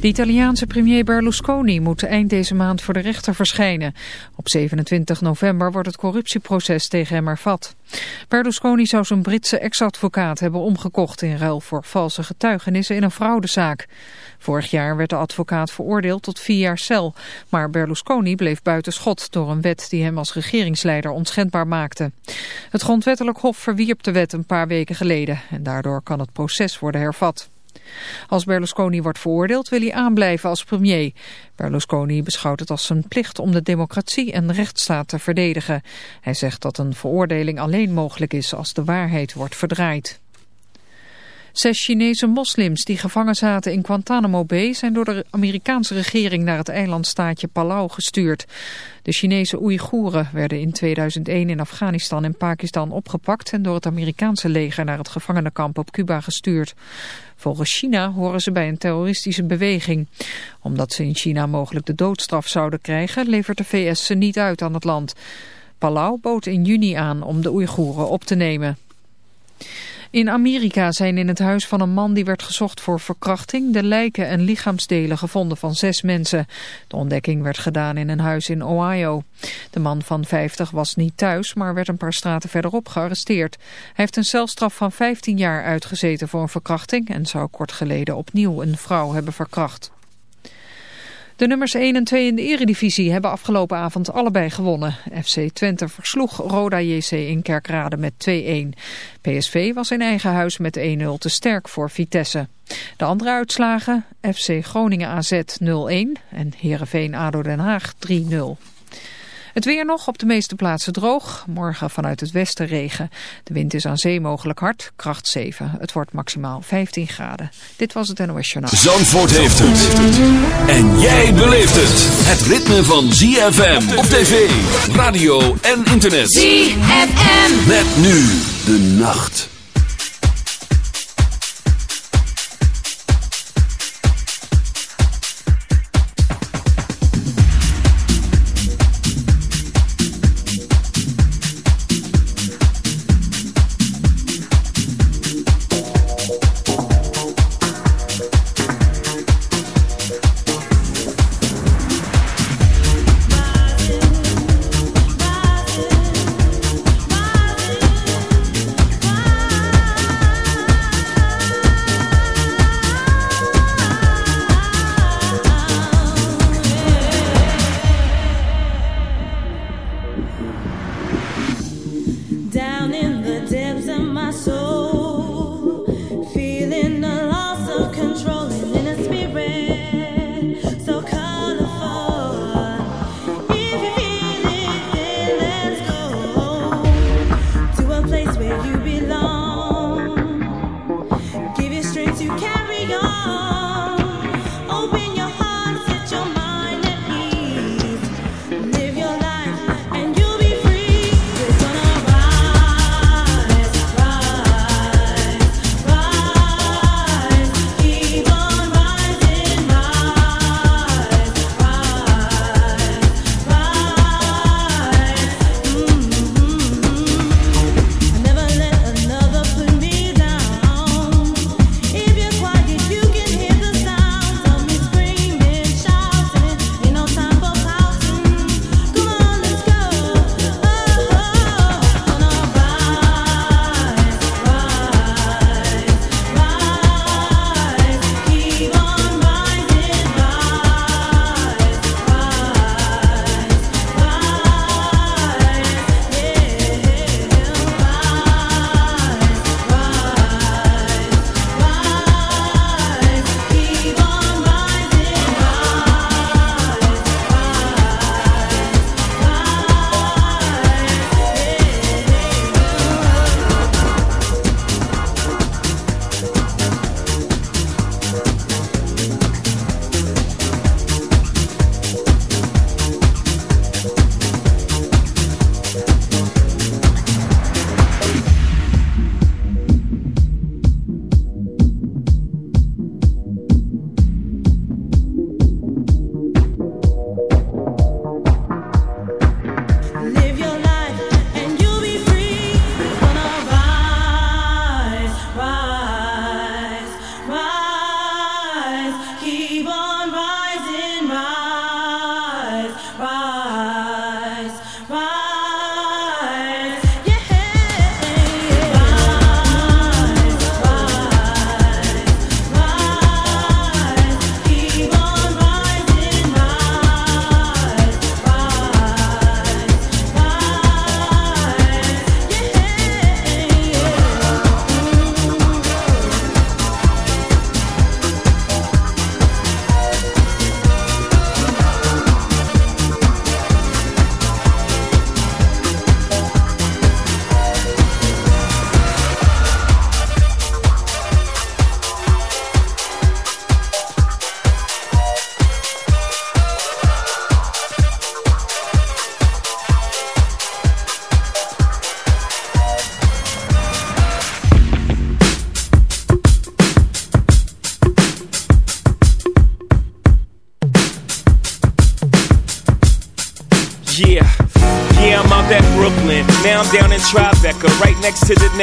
De Italiaanse premier Berlusconi moet eind deze maand voor de rechter verschijnen. Op 27 november wordt het corruptieproces tegen hem ervat. Berlusconi zou zijn Britse ex-advocaat hebben omgekocht in ruil voor valse getuigenissen in een fraudezaak. Vorig jaar werd de advocaat veroordeeld tot vier jaar cel. Maar Berlusconi bleef buiten schot door een wet die hem als regeringsleider onschendbaar maakte. Het grondwettelijk hof verwierp de wet een paar weken geleden. En daardoor kan het proces worden hervat. Als Berlusconi wordt veroordeeld wil hij aanblijven als premier. Berlusconi beschouwt het als zijn plicht om de democratie en rechtsstaat te verdedigen. Hij zegt dat een veroordeling alleen mogelijk is als de waarheid wordt verdraaid. Zes Chinese moslims die gevangen zaten in Guantanamo Bay zijn door de Amerikaanse regering naar het eilandstaatje Palau gestuurd. De Chinese Oeigoeren werden in 2001 in Afghanistan en Pakistan opgepakt en door het Amerikaanse leger naar het gevangenenkamp op Cuba gestuurd. Volgens China horen ze bij een terroristische beweging. Omdat ze in China mogelijk de doodstraf zouden krijgen, levert de VS ze niet uit aan het land. Palau bood in juni aan om de Oeigoeren op te nemen. In Amerika zijn in het huis van een man die werd gezocht voor verkrachting de lijken en lichaamsdelen gevonden van zes mensen. De ontdekking werd gedaan in een huis in Ohio. De man van 50 was niet thuis, maar werd een paar straten verderop gearresteerd. Hij heeft een celstraf van 15 jaar uitgezeten voor een verkrachting en zou kort geleden opnieuw een vrouw hebben verkracht. De nummers 1 en 2 in de eredivisie hebben afgelopen avond allebei gewonnen. FC Twente versloeg Roda JC in Kerkrade met 2-1. PSV was in eigen huis met 1-0 te sterk voor Vitesse. De andere uitslagen FC Groningen AZ 0-1 en Heerenveen ADO Den Haag 3-0. Het weer nog op de meeste plaatsen droog. Morgen vanuit het westen regen. De wind is aan zee mogelijk hard, kracht 7. Het wordt maximaal 15 graden. Dit was het NOS Journaal. Zandvoort heeft het. En jij beleeft het. Het ritme van ZFM op tv, radio en internet. ZFM. Met nu de nacht.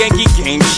Yankee.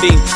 Sim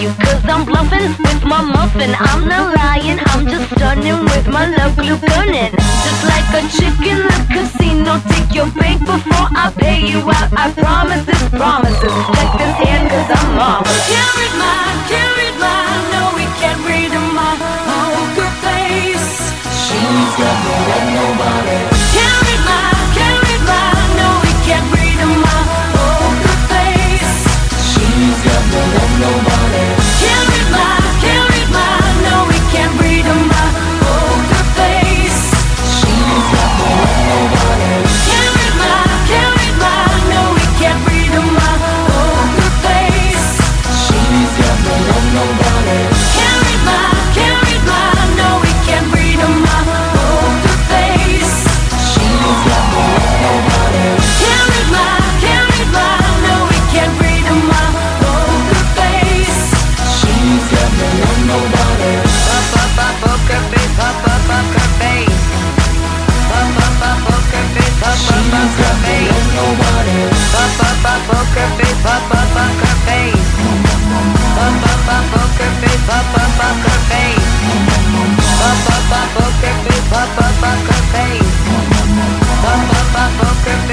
you, cause I'm bluffing with my muffin. I'm not lying, I'm just stunning with my love glue gunning. Just like a chicken in the casino, take your bank before I pay you out. I promise this, promises. Check this hand, cause bump her face, bump bump bump her face. Bump bump bump bump her face, bump bump bump poker face. Bump bump bump bump her face, bump bump bump her face. Bump bump bump bump her face.